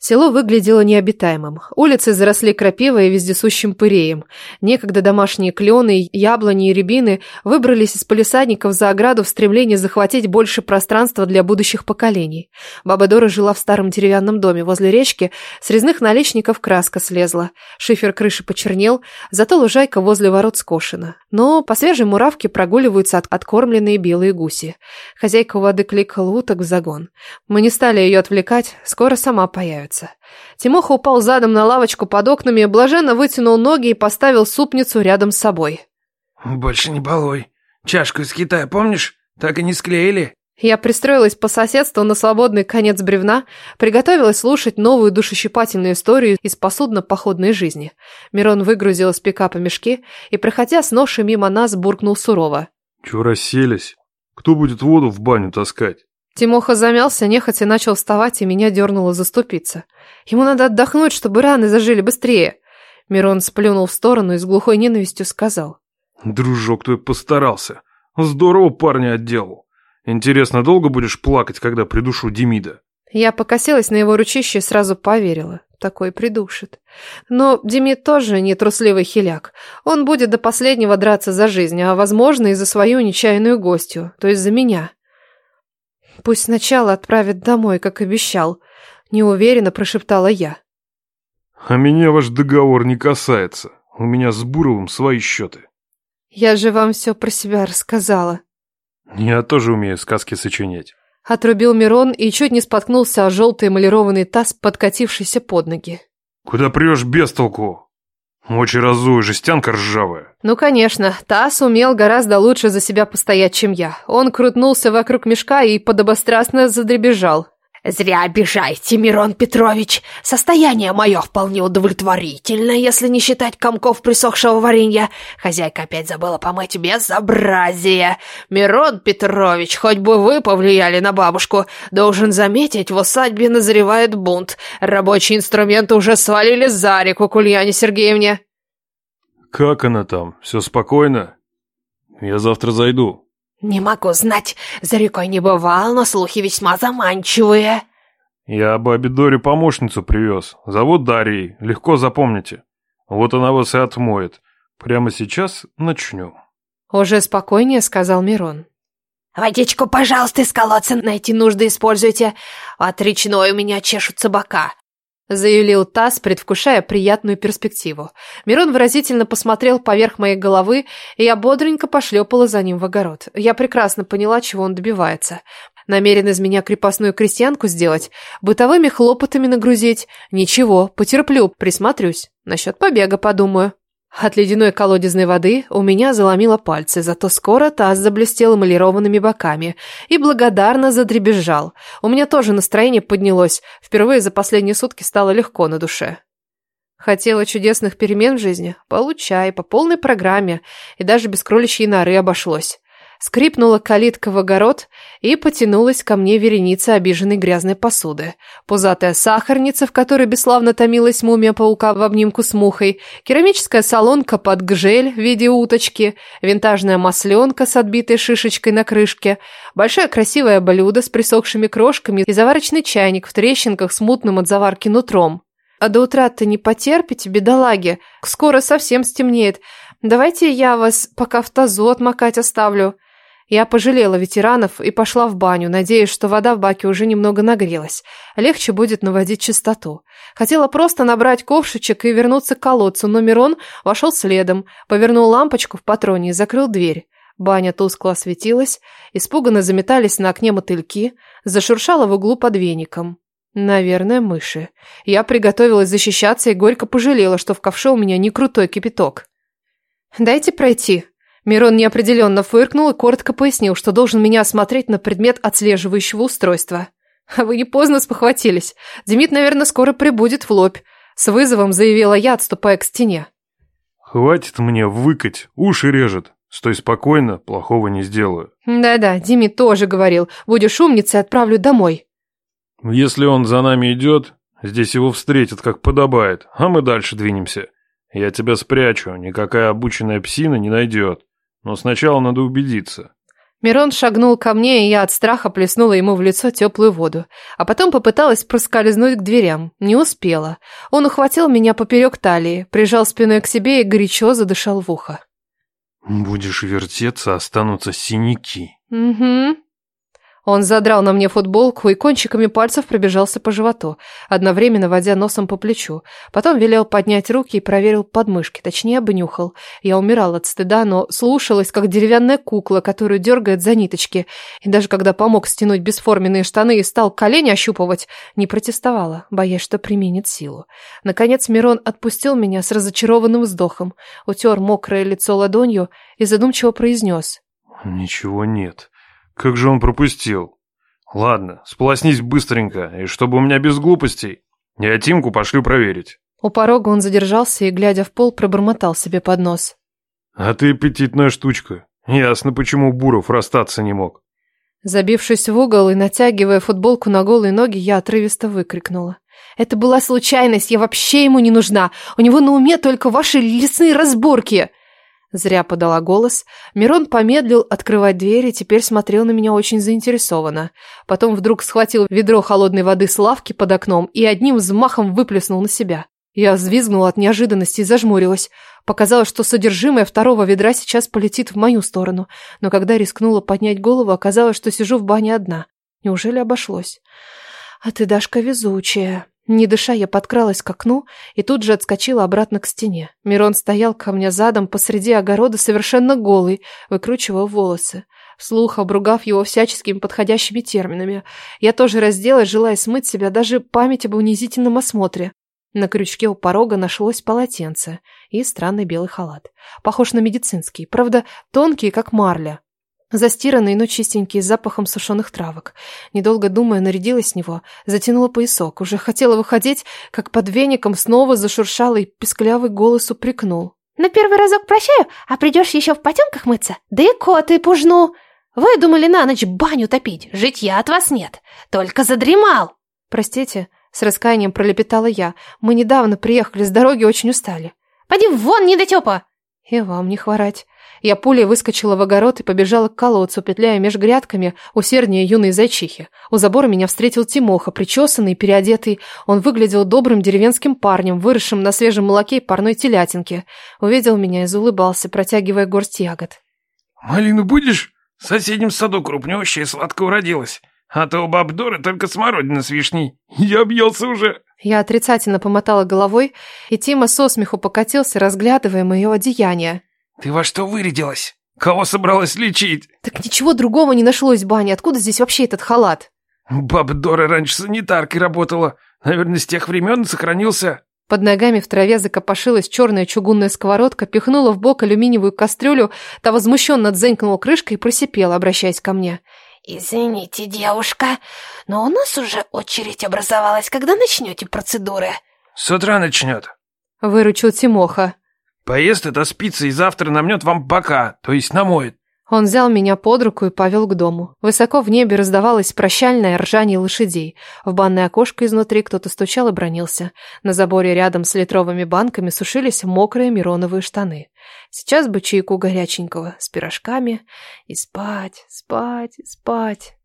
Село выглядело необитаемым. Улицы заросли крапивой и вездесущим пыреем. Некогда домашние клены, яблони и рябины выбрались из полисадников за ограду в стремлении захватить больше пространства для будущих поколений. Баба Дора жила в старом деревянном доме возле речки, с резных наличников краска слезла. Шифер крыши почернел, зато лужайка возле ворот скошена. Но по свежей муравке прогуливаются от откормленные белые гуси. Хозяйка воды кликала уток в загон. Мы не стали ее отвлекать, скоро сама появится нравится. Тимоха упал задом на лавочку под окнами, блаженно вытянул ноги и поставил супницу рядом с собой. «Больше не балуй. Чашку из Китая помнишь? Так и не склеили». Я пристроилась по соседству на свободный конец бревна, приготовилась слушать новую душещипательную историю из посудно-походной жизни. Мирон выгрузил из пикапа мешки и, проходя с ношей мимо нас, буркнул сурово. «Чего расселись? Кто будет воду в баню таскать?» Тимоха замялся, нехотя начал вставать, и меня дернуло заступиться. Ему надо отдохнуть, чтобы раны зажили быстрее. Мирон сплюнул в сторону и с глухой ненавистью сказал. «Дружок твой постарался. Здорово парня отделал. Интересно, долго будешь плакать, когда придушу Демида?» Я покосилась на его ручище и сразу поверила. Такой придушит. Но Демид тоже не трусливый хиляк. Он будет до последнего драться за жизнь, а, возможно, и за свою нечаянную гостью, то есть за меня. Пусть сначала отправят домой, как обещал, неуверенно прошептала я. А меня ваш договор не касается. У меня с Буровым свои счеты. Я же вам все про себя рассказала. Я тоже умею сказки сочинять. Отрубил Мирон и чуть не споткнулся о желтый эмалированный таз, подкатившийся под ноги. Куда прешь без толку? Мочи Мочеразу жестянка ржавая. Ну, конечно, Тас умел гораздо лучше за себя постоять, чем я. Он крутнулся вокруг мешка и подобострастно задребезжал. Зря обижаете, Мирон Петрович. Состояние мое вполне удовлетворительно, если не считать комков присохшего варенья. Хозяйка опять забыла помыть безобразие. Мирон Петрович, хоть бы вы повлияли на бабушку. Должен заметить, в усадьбе назревает бунт. Рабочие инструменты уже свалили за реку к Ульяне Сергеевне. Как она там? Все спокойно? Я завтра зайду. «Не могу знать, за рекой а не бывал, но слухи весьма заманчивые». «Я бабе Доре помощницу привез. Зовут Дарьей, легко запомните. Вот она вас и отмоет. Прямо сейчас начнем». «Уже спокойнее», — сказал Мирон. «Водичку, пожалуйста, из колодца найти нужды используйте. От речной у меня чешутся бока заявил Тасс, предвкушая приятную перспективу. Мирон выразительно посмотрел поверх моей головы, и я бодренько пошлепала за ним в огород. Я прекрасно поняла, чего он добивается. Намерен из меня крепостную крестьянку сделать, бытовыми хлопотами нагрузить. Ничего, потерплю, присмотрюсь. Насчет побега подумаю. От ледяной колодезной воды у меня заломило пальцы, зато скоро таз заблестел эмалированными боками и благодарно задребезжал. У меня тоже настроение поднялось, впервые за последние сутки стало легко на душе. Хотела чудесных перемен в жизни? Получай, по полной программе, и даже без кроличьей норы обошлось. Скрипнула калитка в огород и потянулась ко мне вереница обиженной грязной посуды. Пузатая сахарница, в которой бесславно томилась мумия паука в обнимку с мухой, керамическая солонка под гжель в виде уточки, винтажная масленка с отбитой шишечкой на крышке, большое красивое блюдо с присохшими крошками и заварочный чайник в трещинках с мутным от заварки нутром. А до утра-то не потерпите, бедолаги. Скоро совсем стемнеет. Давайте я вас пока в тазу отмокать оставлю. Я пожалела ветеранов и пошла в баню, надеясь, что вода в баке уже немного нагрелась. Легче будет наводить чистоту. Хотела просто набрать ковшичек и вернуться к колодцу, но Мирон вошел следом, повернул лампочку в патроне и закрыл дверь. Баня тускло осветилась, испуганно заметались на окне мотыльки, зашуршала в углу под веником. Наверное, мыши. Я приготовилась защищаться и горько пожалела, что в ковше у меня не крутой кипяток. «Дайте пройти», Мирон неопределенно фыркнул и коротко пояснил, что должен меня осмотреть на предмет отслеживающего устройства. «Вы не поздно спохватились. Демид, наверное, скоро прибудет в лобь», — с вызовом заявила я, отступая к стене. «Хватит мне выкать, уши режет. Стой спокойно, плохого не сделаю». «Да-да, Демид тоже говорил. Будешь умницей, отправлю домой». «Если он за нами идет, здесь его встретят, как подобает, а мы дальше двинемся. Я тебя спрячу, никакая обученная псина не найдет» но сначала надо убедиться Мирон шагнул ко мне, и я от страха плеснула ему в лицо теплую воду, а потом попыталась проскользнуть к дверям. Не успела. Он ухватил меня поперек талии, прижал спиной к себе и горячо задышал в ухо. «Будешь вертеться, останутся синяки». «Угу», он задрал на мне футболку и кончиками пальцев пробежался по животу, одновременно водя носом по плечу. Потом велел поднять руки и проверил подмышки, точнее обнюхал. Я умирал от стыда, но слушалась, как деревянная кукла, которую дергает за ниточки. И даже когда помог стянуть бесформенные штаны и стал колени ощупывать, не протестовала, боясь, что применит силу. Наконец Мирон отпустил меня с разочарованным вздохом, утер мокрое лицо ладонью и задумчиво произнес. «Ничего нет». Как же он пропустил? Ладно, сполоснись быстренько, и чтобы у меня без глупостей. Я Тимку пошлю проверить. У порога он задержался и, глядя в пол, пробормотал себе под нос. А ты аппетитная штучка. Ясно, почему Буров расстаться не мог. Забившись в угол и натягивая футболку на голые ноги, я отрывисто выкрикнула. «Это была случайность, я вообще ему не нужна. У него на уме только ваши лесные разборки!» Зря подала голос. Мирон помедлил открывать дверь и теперь смотрел на меня очень заинтересованно. Потом вдруг схватил ведро холодной воды с лавки под окном и одним взмахом выплеснул на себя. Я взвизгнула от неожиданности и зажмурилась. Показалось, что содержимое второго ведра сейчас полетит в мою сторону. Но когда рискнула поднять голову, оказалось, что сижу в бане одна. Неужели обошлось? «А ты, Дашка, везучая!» Не дыша, я подкралась к окну и тут же отскочила обратно к стене. Мирон стоял ко мне задом посреди огорода совершенно голый, выкручивал волосы. Вслух обругав его всяческими подходящими терминами. Я тоже разделась, желая смыть себя даже память об унизительном осмотре. На крючке у порога нашлось полотенце и странный белый халат. Похож на медицинский, правда, тонкий, как марля. Застиранный, но чистенький, с запахом сушеных травок. Недолго думая, нарядилась с него, затянула поясок. Уже хотела выходить, как под веником снова зашуршал и песклявый голос упрекнул. «На первый разок прощаю, а придешь еще в потемках мыться? Да и коты пужну! Вы думали на ночь баню топить, житья от вас нет, только задремал!» «Простите», — с раскаянием пролепетала я, «мы недавно приехали, с дороги очень устали». «Поди вон, недотепа!» «И вам не хворать». Я пулей выскочила в огород и побежала к колодцу, петляя меж грядками усерднее юной зайчихи. У забора меня встретил Тимоха, причесанный, переодетый. Он выглядел добрым деревенским парнем, выросшим на свежем молоке и парной телятинке. Увидел меня и заулыбался, протягивая горсть ягод. «Малину будешь? В соседнем саду крупнющая и сладко уродилась. А то у баб Доры только смородина с вишней. Я объелся уже!» Я отрицательно помотала головой, и Тима со смеху покатился, разглядывая мое одеяние ты во что вырядилась кого собралась лечить так ничего другого не нашлось баня откуда здесь вообще этот халат баба дора раньше санитаркой работала наверное с тех времен сохранился под ногами в траве закопошилась черная чугунная сковородка, пихнула в бок алюминиевую кастрюлю, та возмущенно дзенькнула крышкой и просипела, обращаясь ко мне. «Извините, девушка, но у нас уже очередь образовалась. Когда начнете процедуры?» «С утра начнет», — выручил Тимоха. Поест это спицы и завтра намнет вам бока, то есть намоет. Он взял меня под руку и повел к дому. Высоко в небе раздавалось прощальное ржание лошадей. В банное окошко изнутри кто-то стучал и бронился. На заборе рядом с литровыми банками сушились мокрые мироновые штаны. Сейчас бы чайку горяченького с пирожками и спать, спать, спать.